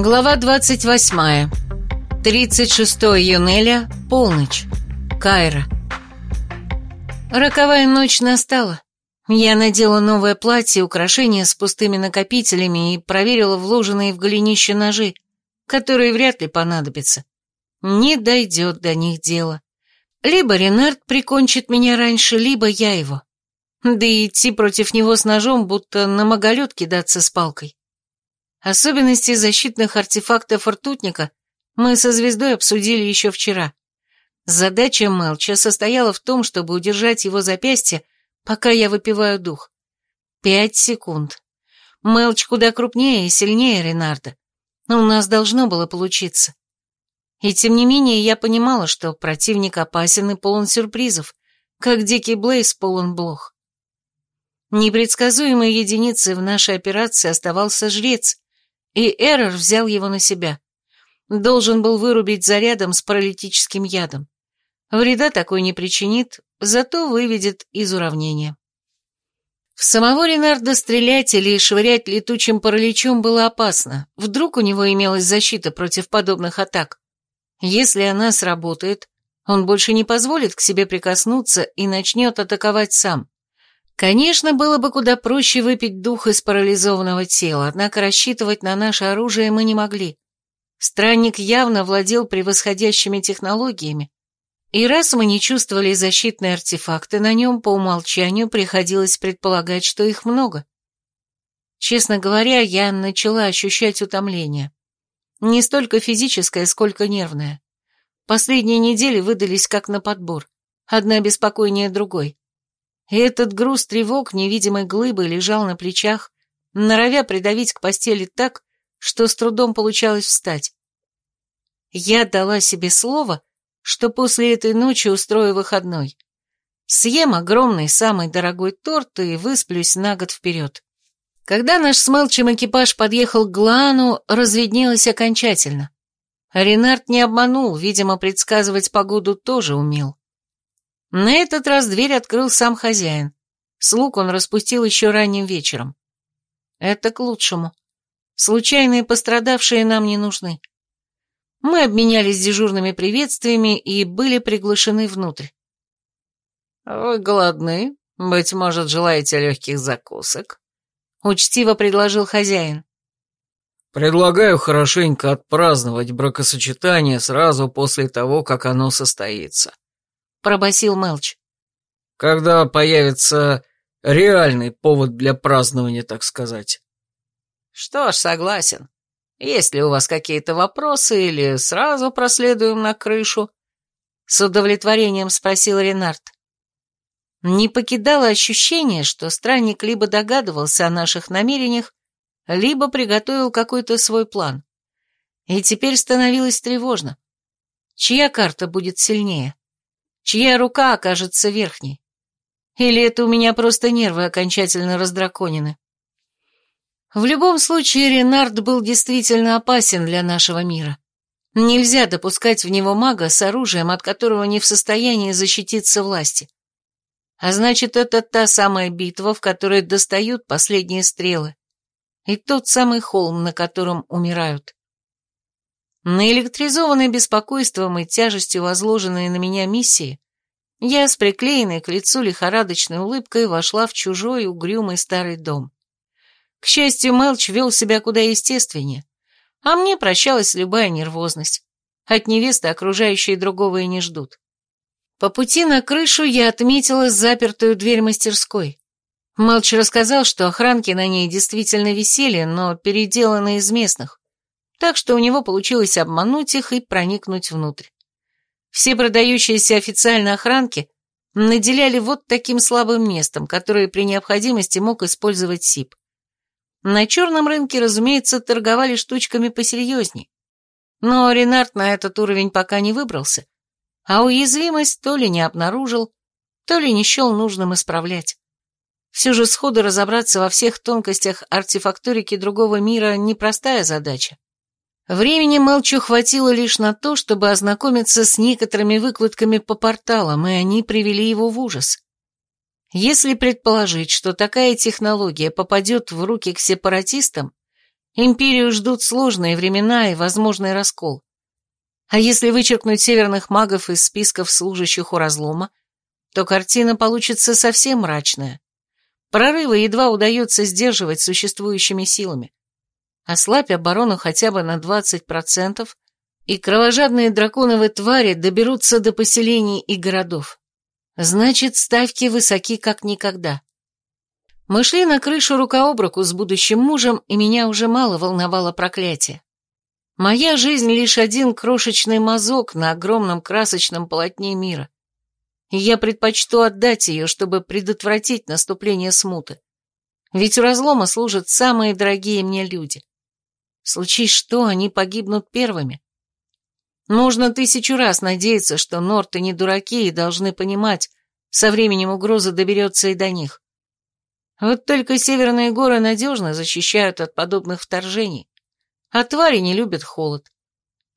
Глава 28. 36 июня, полночь. Кайра. Роковая ночь настала. Я надела новое платье, украшения с пустыми накопителями и проверила вложенные в голенище ножи, которые вряд ли понадобятся. Не дойдет до них дело. Либо Ренард прикончит меня раньше, либо я его. Да и идти против него с ножом, будто на маголет кидаться с палкой. Особенности защитных артефактов ртутника мы со звездой обсудили еще вчера. Задача Мелча состояла в том, чтобы удержать его запястье, пока я выпиваю дух. Пять секунд. Мелч куда крупнее и сильнее Ренарда. У нас должно было получиться. И тем не менее я понимала, что противник опасен и полон сюрпризов, как дикий Блейз полон блох. Непредсказуемой единицей в нашей операции оставался жрец, и Эррор взял его на себя. Должен был вырубить зарядом с паралитическим ядом. Вреда такой не причинит, зато выведет из уравнения. В самого Ренарда стрелять или швырять летучим параличом было опасно. Вдруг у него имелась защита против подобных атак. Если она сработает, он больше не позволит к себе прикоснуться и начнет атаковать сам. Конечно, было бы куда проще выпить дух из парализованного тела, однако рассчитывать на наше оружие мы не могли. Странник явно владел превосходящими технологиями, и раз мы не чувствовали защитные артефакты на нем, по умолчанию приходилось предполагать, что их много. Честно говоря, я начала ощущать утомление. Не столько физическое, сколько нервное. Последние недели выдались как на подбор, одна беспокойнее другой. И этот груз тревог невидимой глыбой лежал на плечах, норовя придавить к постели так, что с трудом получалось встать. Я дала себе слово, что после этой ночи устрою выходной. Съем огромный, самый дорогой торт и высплюсь на год вперед. Когда наш с Мелчем экипаж подъехал к Глану, разведнелось окончательно. Ренард не обманул, видимо, предсказывать погоду тоже умел. На этот раз дверь открыл сам хозяин. Слуг он распустил еще ранним вечером. Это к лучшему. Случайные пострадавшие нам не нужны. Мы обменялись дежурными приветствиями и были приглашены внутрь. «Вы голодны? Быть может, желаете легких закусок?» — учтиво предложил хозяин. «Предлагаю хорошенько отпраздновать бракосочетание сразу после того, как оно состоится», — пробасил Мелч. «Когда появится реальный повод для празднования, так сказать». «Что ж, согласен. Есть ли у вас какие-то вопросы или сразу проследуем на крышу?» С удовлетворением спросил Ренард. Не покидало ощущение, что странник либо догадывался о наших намерениях, либо приготовил какой-то свой план. И теперь становилось тревожно. Чья карта будет сильнее? Чья рука окажется верхней. Или это у меня просто нервы окончательно раздраконены. В любом случае, Ренард был действительно опасен для нашего мира. Нельзя допускать в него мага с оружием, от которого не в состоянии защититься власти. А значит, это та самая битва, в которой достают последние стрелы. И тот самый холм, на котором умирают. Наэлектризованный беспокойством и тяжестью возложенной на меня миссии, я с приклеенной к лицу лихорадочной улыбкой вошла в чужой угрюмый старый дом. К счастью, Мелч вел себя куда естественнее, а мне прощалась любая нервозность. От невесты окружающие другого и не ждут. По пути на крышу я отметила запертую дверь мастерской. Мелч рассказал, что охранки на ней действительно висели, но переделаны из местных так что у него получилось обмануть их и проникнуть внутрь. Все продающиеся официально охранки наделяли вот таким слабым местом, которое при необходимости мог использовать СИП. На черном рынке, разумеется, торговали штучками посерьезней. Но Ренард на этот уровень пока не выбрался, а уязвимость то ли не обнаружил, то ли не счел нужным исправлять. Все же сходу разобраться во всех тонкостях артефакторики другого мира – непростая задача. Времени Мелчу хватило лишь на то, чтобы ознакомиться с некоторыми выкладками по порталам, и они привели его в ужас. Если предположить, что такая технология попадет в руки к сепаратистам, Империю ждут сложные времена и возможный раскол. А если вычеркнуть северных магов из списков служащих у разлома, то картина получится совсем мрачная. Прорывы едва удается сдерживать существующими силами. Ослабь оборону хотя бы на 20%, и кровожадные драконовые твари доберутся до поселений и городов. Значит, ставки высоки как никогда. Мы шли на крышу рука об руку с будущим мужем, и меня уже мало волновало проклятие. Моя жизнь лишь один крошечный мазок на огромном красочном полотне мира. И я предпочту отдать ее, чтобы предотвратить наступление смуты. Ведь у разлома служат самые дорогие мне люди. Случись что, они погибнут первыми. Нужно тысячу раз надеяться, что норты не дураки и должны понимать, со временем угроза доберется и до них. Вот только северные горы надежно защищают от подобных вторжений, а твари не любят холод.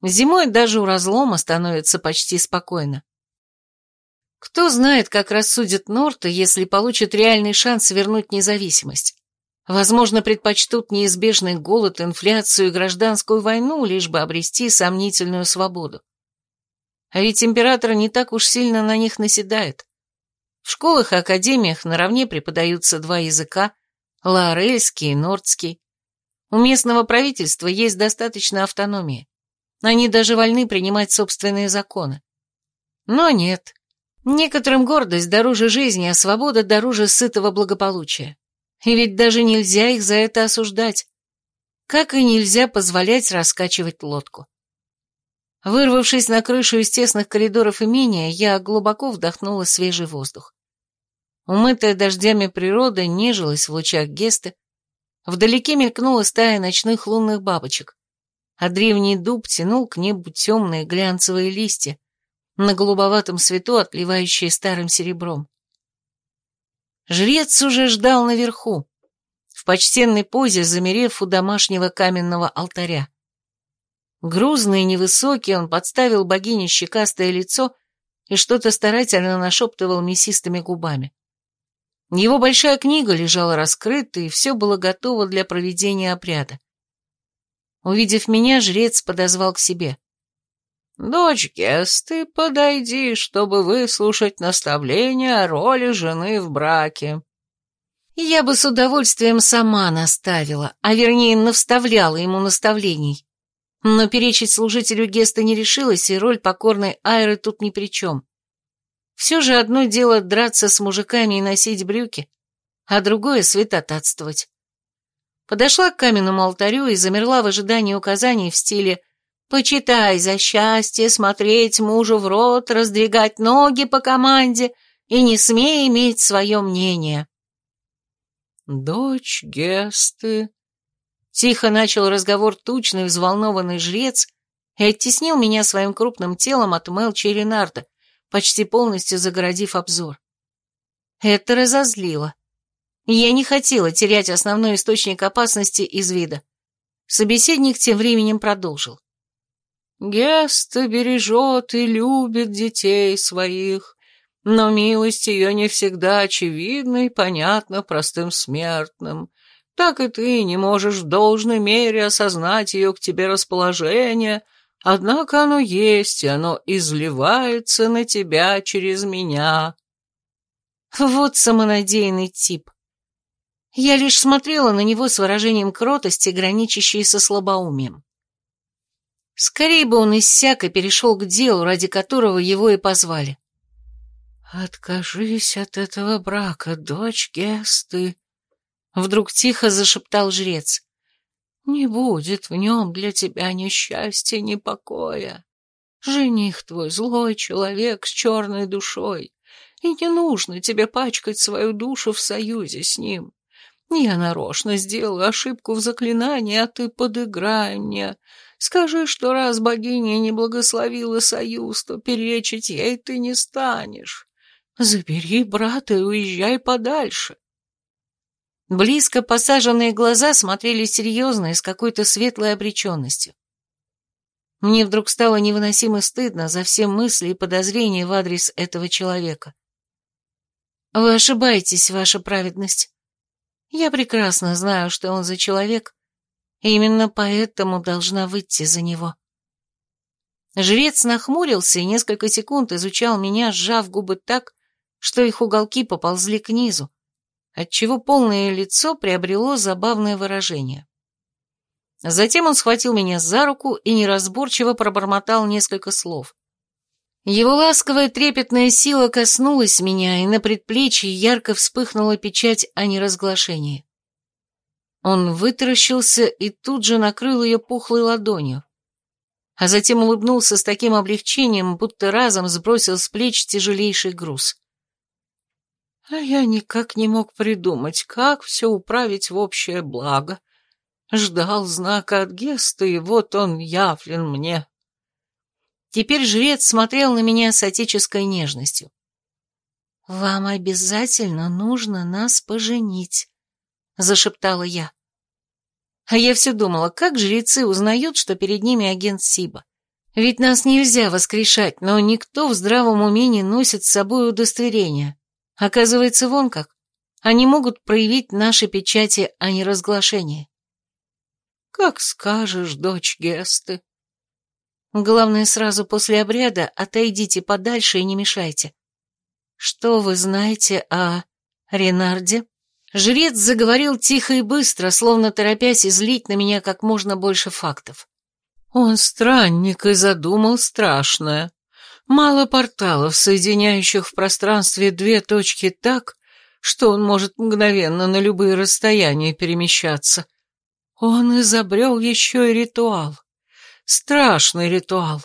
Зимой даже у разлома становится почти спокойно. Кто знает, как рассудят Норты, если получат реальный шанс вернуть независимость. Возможно, предпочтут неизбежный голод, инфляцию и гражданскую войну, лишь бы обрести сомнительную свободу. А ведь император не так уж сильно на них наседает. В школах и академиях наравне преподаются два языка – лаорельский и нордский. У местного правительства есть достаточно автономии. Они даже вольны принимать собственные законы. Но нет. Некоторым гордость дороже жизни, а свобода дороже сытого благополучия. И ведь даже нельзя их за это осуждать. Как и нельзя позволять раскачивать лодку. Вырвавшись на крышу из тесных коридоров имения, я глубоко вдохнула свежий воздух. Умытая дождями природа нежилась в лучах гесты, вдалеке мелькнула стая ночных лунных бабочек, а древний дуб тянул к небу темные глянцевые листья, на голубоватом свету отливающие старым серебром. Жрец уже ждал наверху, в почтенной позе, замерев у домашнего каменного алтаря. Грузный и невысокий, он подставил богине щекастое лицо и что-то старательно нашептывал мясистыми губами. Его большая книга лежала раскрыта, и все было готово для проведения обряда. Увидев меня, жрец подозвал к себе. «Дочь Гесты, подойди, чтобы выслушать наставления о роли жены в браке». Я бы с удовольствием сама наставила, а вернее навставляла ему наставлений. Но перечить служителю Геста не решилась, и роль покорной Айры тут ни при чем. Все же одно дело драться с мужиками и носить брюки, а другое — святотатствовать. Подошла к каменному алтарю и замерла в ожидании указаний в стиле Почитай за счастье, смотреть мужу в рот, раздвигать ноги по команде и не смей иметь свое мнение. Дочь Гесты... Тихо начал разговор тучный, взволнованный жрец и оттеснил меня своим крупным телом от Мелчи и Ренарда, почти полностью загородив обзор. Это разозлило. Я не хотела терять основной источник опасности из вида. Собеседник тем временем продолжил. Геста бережет и любит детей своих, но милость ее не всегда очевидна и понятна простым смертным. Так и ты не можешь в должной мере осознать ее к тебе расположение, однако оно есть, и оно изливается на тебя через меня. Вот самонадеянный тип. Я лишь смотрела на него с выражением кротости, граничащей со слабоумием. Скорее бы он иссяк и перешел к делу, ради которого его и позвали. «Откажись от этого брака, дочь Гесты», — вдруг тихо зашептал жрец. «Не будет в нем для тебя ни счастья, ни покоя. Жених твой злой человек с черной душой, и не нужно тебе пачкать свою душу в союзе с ним. Я нарочно сделаю ошибку в заклинании, а ты подыграй мне, Скажи, что раз богиня не благословила союз, то перечить ей ты не станешь. Забери брата и уезжай подальше. Близко посаженные глаза смотрели серьезно и с какой-то светлой обреченностью. Мне вдруг стало невыносимо стыдно за все мысли и подозрения в адрес этого человека. Вы ошибаетесь, ваша праведность. Я прекрасно знаю, что он за человек, Именно поэтому должна выйти за него. Жрец нахмурился и несколько секунд изучал меня, сжав губы так, что их уголки поползли к низу, отчего полное лицо приобрело забавное выражение. Затем он схватил меня за руку и неразборчиво пробормотал несколько слов. Его ласковая трепетная сила коснулась меня, и на предплечье ярко вспыхнула печать о неразглашении. Он вытаращился и тут же накрыл ее пухлой ладонью, а затем улыбнулся с таким облегчением, будто разом сбросил с плеч тяжелейший груз. А я никак не мог придумать, как все управить в общее благо. Ждал знака от Геста, и вот он явлен мне. Теперь жрец смотрел на меня с отеческой нежностью. «Вам обязательно нужно нас поженить», — зашептала я. А я все думала, как жрецы узнают, что перед ними агент Сиба. Ведь нас нельзя воскрешать, но никто в здравом уме не носит с собой удостоверение. Оказывается, вон как. Они могут проявить наши печати о неразглашении. «Как скажешь, дочь Гесты», Главное, сразу после обряда отойдите подальше и не мешайте. Что вы знаете о Ренарде? Жрец заговорил тихо и быстро, словно торопясь излить на меня как можно больше фактов. Он странник и задумал страшное. Мало порталов, соединяющих в пространстве две точки так, что он может мгновенно на любые расстояния перемещаться. Он изобрел еще и ритуал. Страшный ритуал.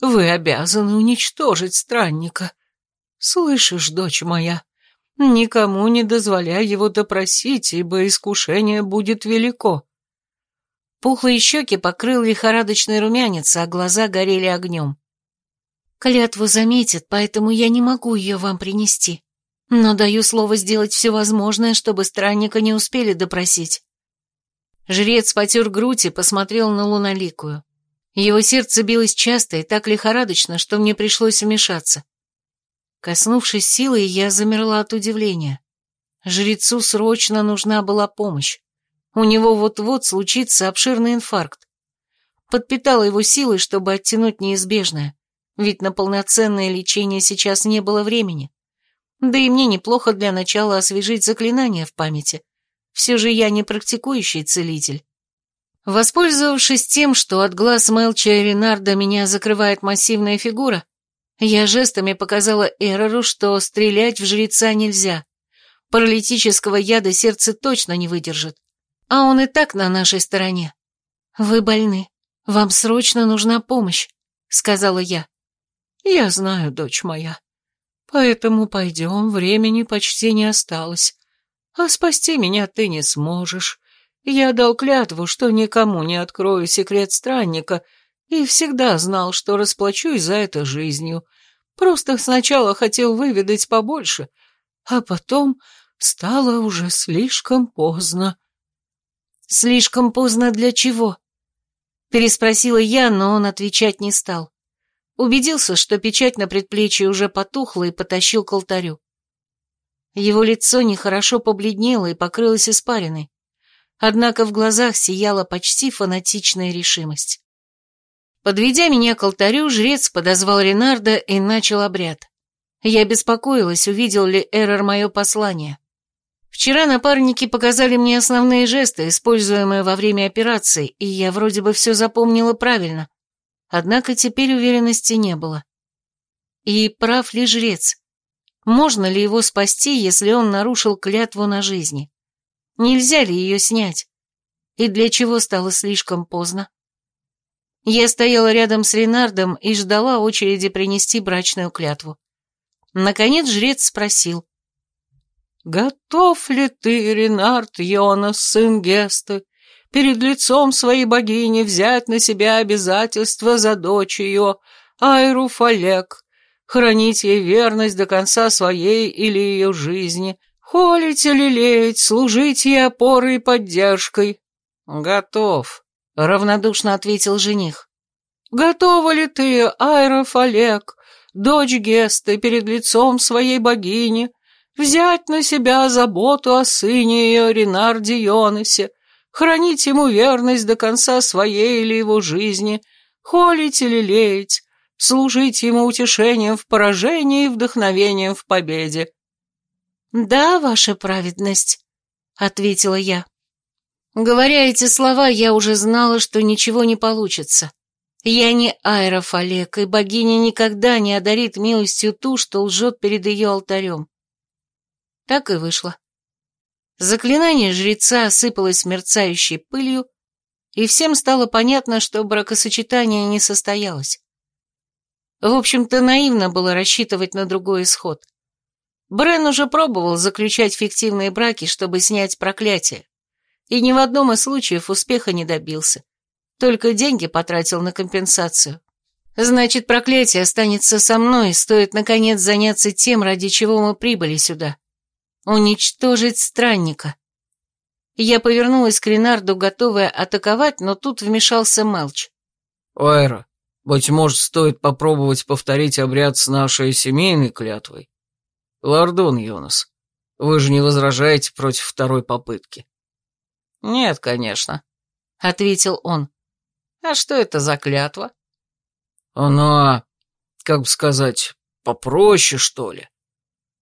Вы обязаны уничтожить странника. Слышишь, дочь моя, никому не дозволяй его допросить, ибо искушение будет велико. Пухлые щеки покрыл лихорадочный румянец, а глаза горели огнем. Клятву заметит, поэтому я не могу ее вам принести. Но даю слово сделать все возможное, чтобы странника не успели допросить. Жрец потер грудь и посмотрел на луноликую. Его сердце билось часто и так лихорадочно, что мне пришлось вмешаться. Коснувшись силой, я замерла от удивления. Жрецу срочно нужна была помощь. У него вот-вот случится обширный инфаркт. Подпитала его силой, чтобы оттянуть неизбежное, ведь на полноценное лечение сейчас не было времени. Да и мне неплохо для начала освежить заклинания в памяти. Все же я не практикующий целитель. Воспользовавшись тем, что от глаз Мелча и Ренарда меня закрывает массивная фигура, я жестами показала Эрору, что стрелять в жреца нельзя. Паралитического яда сердце точно не выдержит. А он и так на нашей стороне. «Вы больны. Вам срочно нужна помощь», — сказала я. «Я знаю, дочь моя. Поэтому пойдем, времени почти не осталось. А спасти меня ты не сможешь. Я дал клятву, что никому не открою секрет странника, и всегда знал, что расплачусь за это жизнью. Просто сначала хотел выведать побольше, а потом стало уже слишком поздно. «Слишком поздно для чего?» Переспросила я, но он отвечать не стал. Убедился, что печать на предплечье уже потухла и потащил к алтарю. Его лицо нехорошо побледнело и покрылось испариной однако в глазах сияла почти фанатичная решимость. Подведя меня к алтарю, жрец подозвал Ренарда и начал обряд. Я беспокоилась, увидел ли Эрор мое послание. Вчера напарники показали мне основные жесты, используемые во время операции, и я вроде бы все запомнила правильно. Однако теперь уверенности не было. И прав ли жрец? Можно ли его спасти, если он нарушил клятву на жизни? Нельзя ли ее снять? И для чего стало слишком поздно? Я стояла рядом с Ренардом и ждала очереди принести брачную клятву. Наконец жрец спросил. «Готов ли ты, Ренард Йонас, сын Гесты, перед лицом своей богини взять на себя обязательство за дочь ее, Айру Фалек, хранить ей верность до конца своей или ее жизни, Холить и лелеять, служить ей опорой и поддержкой. Готов, равнодушно ответил жених. Готова ли ты, Айров Олег, дочь Гесты, перед лицом своей богини, взять на себя заботу о сыне ее Ренарде Йонасе, хранить ему верность до конца своей или его жизни, холить или леять, служить ему утешением в поражении и вдохновением в победе. «Да, ваша праведность», — ответила я. Говоря эти слова, я уже знала, что ничего не получится. Я не Айров Олег, и богиня никогда не одарит милостью ту, что лжет перед ее алтарем. Так и вышло. Заклинание жреца осыпалось мерцающей пылью, и всем стало понятно, что бракосочетание не состоялось. В общем-то, наивно было рассчитывать на другой исход. Брен уже пробовал заключать фиктивные браки, чтобы снять проклятие, и ни в одном из случаев успеха не добился. Только деньги потратил на компенсацию. Значит, проклятие останется со мной, стоит, наконец, заняться тем, ради чего мы прибыли сюда. Уничтожить странника. Я повернулась к Ренарду, готовая атаковать, но тут вмешался Мелч. «Айра, быть может, стоит попробовать повторить обряд с нашей семейной клятвой? Лордон Йонас, вы же не возражаете против второй попытки?» «Нет, конечно», — ответил он. А что это за клятва? Она, как бы сказать, попроще, что ли.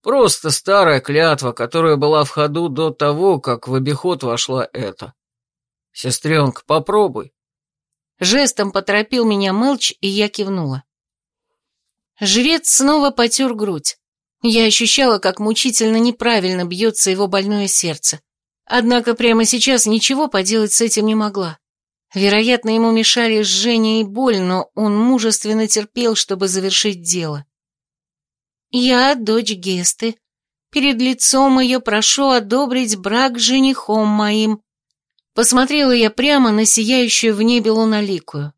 Просто старая клятва, которая была в ходу до того, как в обиход вошла эта. Сестренка, попробуй. Жестом поторопил меня Мелч, и я кивнула. Жрец снова потер грудь. Я ощущала, как мучительно неправильно бьется его больное сердце. Однако прямо сейчас ничего поделать с этим не могла. Вероятно, ему мешали жжение и боль, но он мужественно терпел, чтобы завершить дело. «Я дочь Гесты. Перед лицом ее прошу одобрить брак с женихом моим». Посмотрела я прямо на сияющую в небе луналикую.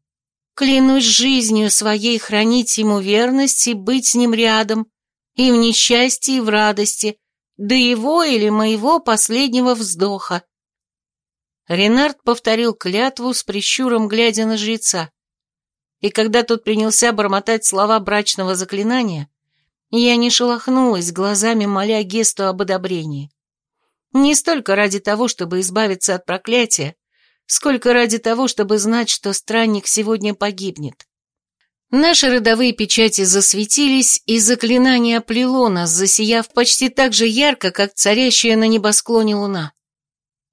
Клянусь жизнью своей хранить ему верность и быть с ним рядом, и в несчастье, и в радости, до его или моего последнего вздоха. Ренард повторил клятву с прищуром, глядя на жреца. И когда тот принялся бормотать слова брачного заклинания, я не шелохнулась, глазами моля Гесту об одобрении. Не столько ради того, чтобы избавиться от проклятия, сколько ради того, чтобы знать, что странник сегодня погибнет. Наши родовые печати засветились, и заклинание оплело нас, засияв почти так же ярко, как царящая на небосклоне луна.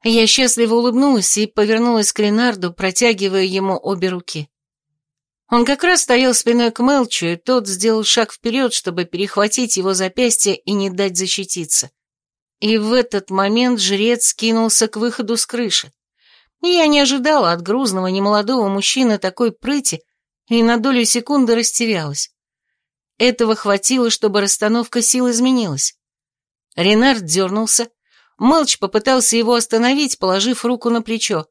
Я счастливо улыбнулась и повернулась к Ренарду, протягивая ему обе руки. Он как раз стоял спиной к Мелчу, и тот сделал шаг вперед, чтобы перехватить его запястье и не дать защититься. И в этот момент жрец кинулся к выходу с крыши. Я не ожидала от грузного немолодого мужчины такой прыти и на долю секунды растерялась. Этого хватило, чтобы расстановка сил изменилась. Ренард дернулся, Мелч попытался его остановить, положив руку на плечо.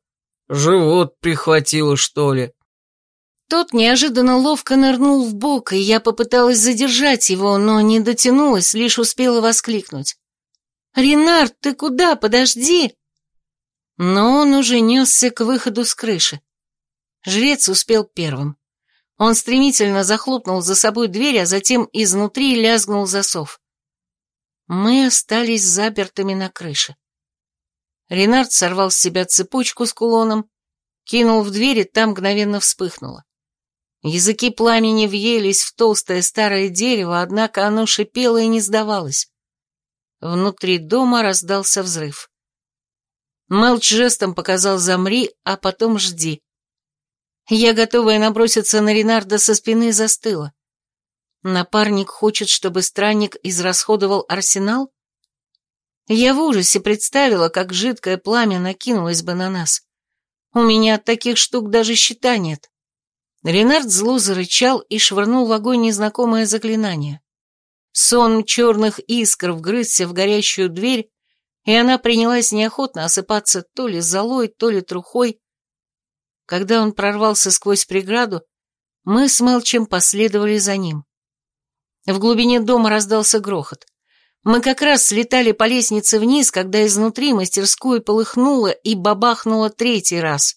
«Живот прихватило, что ли?» Тот неожиданно ловко нырнул в бок, и я попыталась задержать его, но не дотянулась, лишь успела воскликнуть. «Ренард, ты куда? Подожди!» Но он уже несся к выходу с крыши. Жрец успел первым. Он стремительно захлопнул за собой дверь, а затем изнутри лязгнул засов. Мы остались запертыми на крыше. Ренард сорвал с себя цепочку с кулоном, кинул в дверь, и там мгновенно вспыхнуло. Языки пламени въелись в толстое старое дерево, однако оно шипело и не сдавалось. Внутри дома раздался взрыв. Мелч жестом показал «замри», а потом «жди». Я, готовая наброситься на Ренарда со спины, застыла. Напарник хочет, чтобы странник израсходовал арсенал? Я в ужасе представила, как жидкое пламя накинулось бы на нас. У меня от таких штук даже щита нет. Ренард зло зарычал и швырнул в огонь незнакомое заклинание. Сон черных искр вгрызся в горящую дверь, и она принялась неохотно осыпаться то ли золой, то ли трухой. Когда он прорвался сквозь преграду, мы с Мелчем последовали за ним. В глубине дома раздался грохот. Мы как раз слетали по лестнице вниз, когда изнутри мастерскую полыхнуло и бабахнуло третий раз.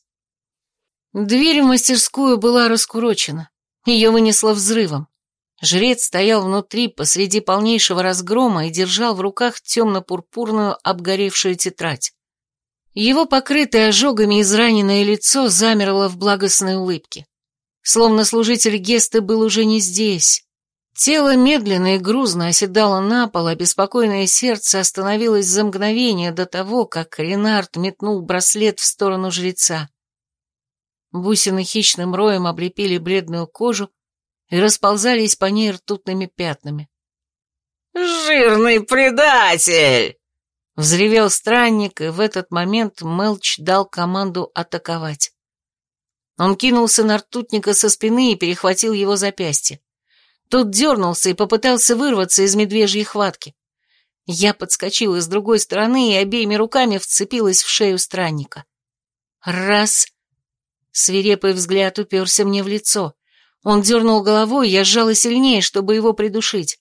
Дверь в мастерскую была раскурочена. Ее вынесло взрывом. Жрец стоял внутри посреди полнейшего разгрома и держал в руках темно-пурпурную обгоревшую тетрадь. Его покрытое ожогами израненное лицо замерло в благостной улыбке. Словно служитель Гесты был уже не здесь. Тело медленно и грузно оседало на пол, а беспокойное сердце остановилось за мгновение до того, как Ренард метнул браслет в сторону жреца. Бусины хищным роем облепили бледную кожу и расползались по ней ртутными пятнами. «Жирный предатель!» Взревел странник, и в этот момент Мелч дал команду атаковать. Он кинулся на ртутника со спины и перехватил его запястье. Тот дернулся и попытался вырваться из медвежьей хватки. Я подскочила с другой стороны и обеими руками вцепилась в шею странника. Раз. Свирепый взгляд уперся мне в лицо. Он дернул головой, я сжала сильнее, чтобы его придушить.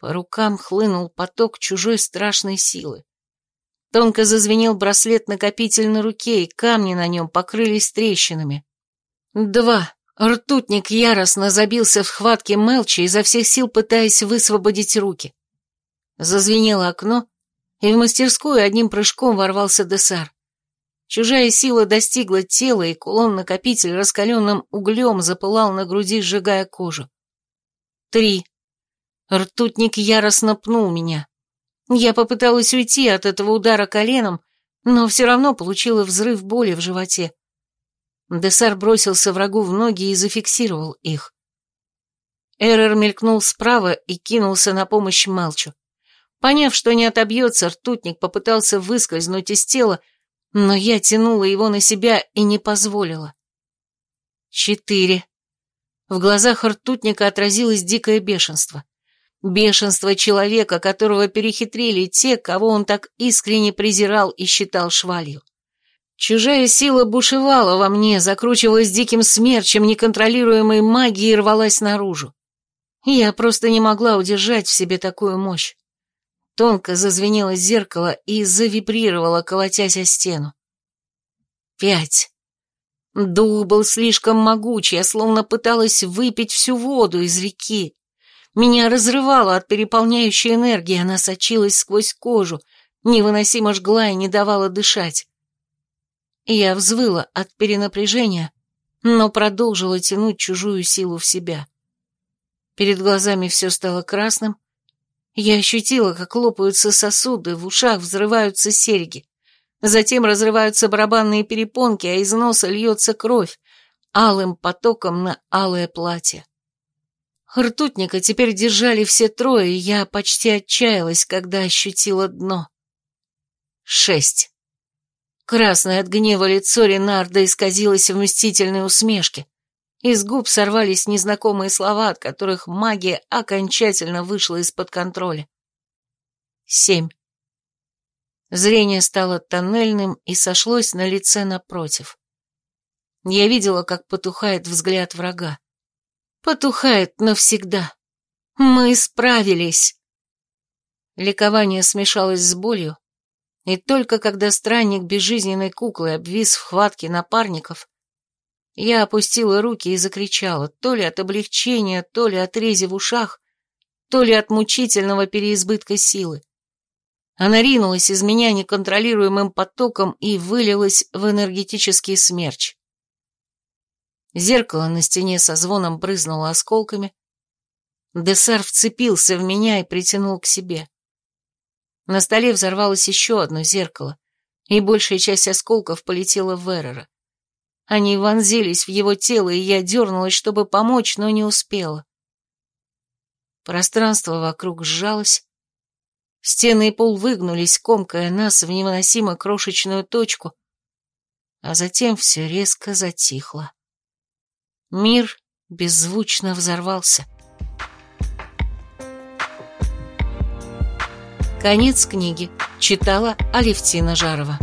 По рукам хлынул поток чужой страшной силы. Тонко зазвенел браслет-накопитель на руке, и камни на нем покрылись трещинами. Два. Ртутник яростно забился в хватке Мелча, изо всех сил пытаясь высвободить руки. Зазвенело окно, и в мастерскую одним прыжком ворвался Десар. Чужая сила достигла тела, и кулон-накопитель раскаленным углем запылал на груди, сжигая кожу. Три. Ртутник яростно пнул меня. Я попыталась уйти от этого удара коленом, но все равно получила взрыв боли в животе. Десар бросился врагу в ноги и зафиксировал их. Эрер мелькнул справа и кинулся на помощь Малчу. Поняв, что не отобьется, ртутник попытался выскользнуть из тела, но я тянула его на себя и не позволила. Четыре. В глазах ртутника отразилось дикое бешенство. Бешенство человека, которого перехитрили те, кого он так искренне презирал и считал швалью. Чужая сила бушевала во мне, закручивалась диким смерчем неконтролируемой магии и рвалась наружу. Я просто не могла удержать в себе такую мощь. Тонко зазвенело зеркало и завибрировало, колотясь о стену. Пять. Дух был слишком могучий, я словно пыталась выпить всю воду из реки. Меня разрывало от переполняющей энергии, она сочилась сквозь кожу, невыносимо жгла и не давала дышать. Я взвыла от перенапряжения, но продолжила тянуть чужую силу в себя. Перед глазами все стало красным. Я ощутила, как лопаются сосуды, в ушах взрываются серьги. Затем разрываются барабанные перепонки, а из носа льется кровь, алым потоком на алое платье. Ртутника теперь держали все трое, и я почти отчаялась, когда ощутила дно. Шесть. Красное от гнева лицо Ренарда исказилось в мстительной усмешке. Из губ сорвались незнакомые слова, от которых магия окончательно вышла из-под контроля. Семь. Зрение стало тоннельным и сошлось на лице напротив. Я видела, как потухает взгляд врага. Потухает навсегда. Мы справились. Ликование смешалось с болью, и только когда странник безжизненной куклы обвис в хватке напарников, я опустила руки и закричала, то ли от облегчения, то ли от рези в ушах, то ли от мучительного переизбытка силы. Она ринулась из меня неконтролируемым потоком и вылилась в энергетический смерч. Зеркало на стене со звоном брызнуло осколками. Десар вцепился в меня и притянул к себе. На столе взорвалось еще одно зеркало, и большая часть осколков полетела в Эрера. Они вонзились в его тело, и я дернулась, чтобы помочь, но не успела. Пространство вокруг сжалось. Стены и пол выгнулись, комкая нас в невыносимо крошечную точку, а затем все резко затихло. Мир беззвучно взорвался. Конец книги. Читала Алевтина Жарова.